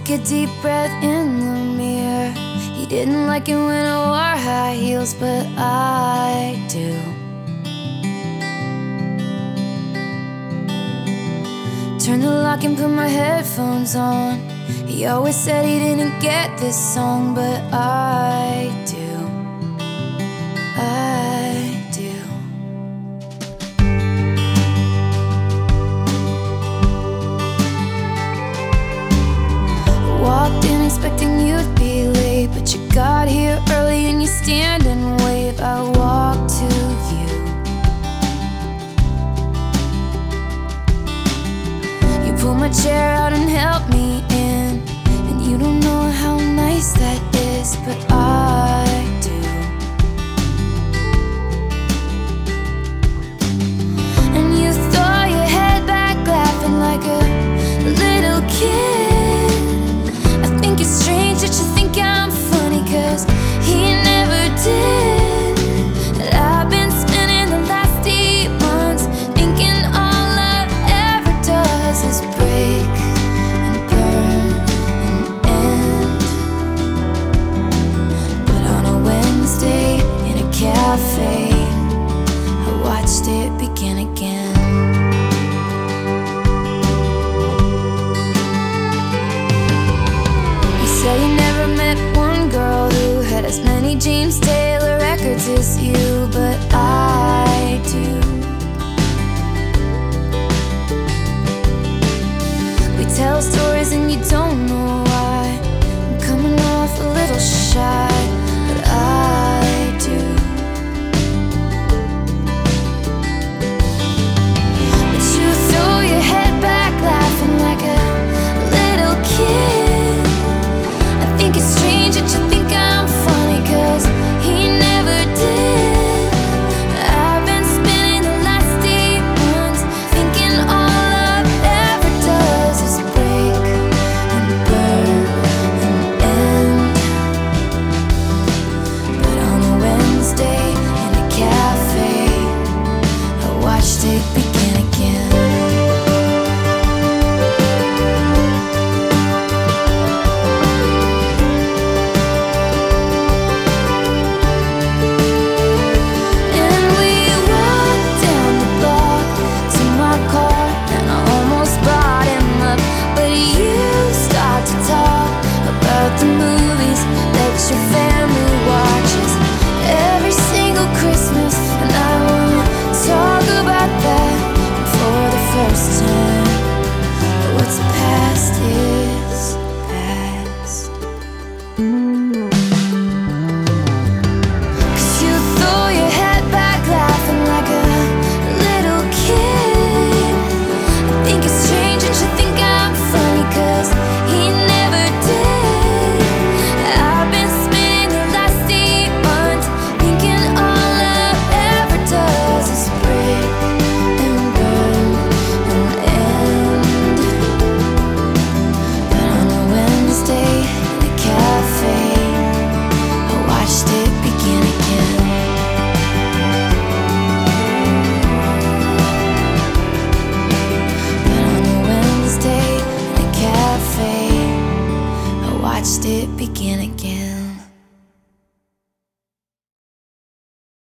took a deep breath in the mirror. He didn't like it when I wore high heels, but I do. Turn the lock and put my headphones on. He always said he didn't get this song, but I do. I Walked in expecting you'd be late, but you got here early and you stand and wave. I walk to you. You pull my chair out and help me in, and you don't know how nice that is, begin again. watched it begin again.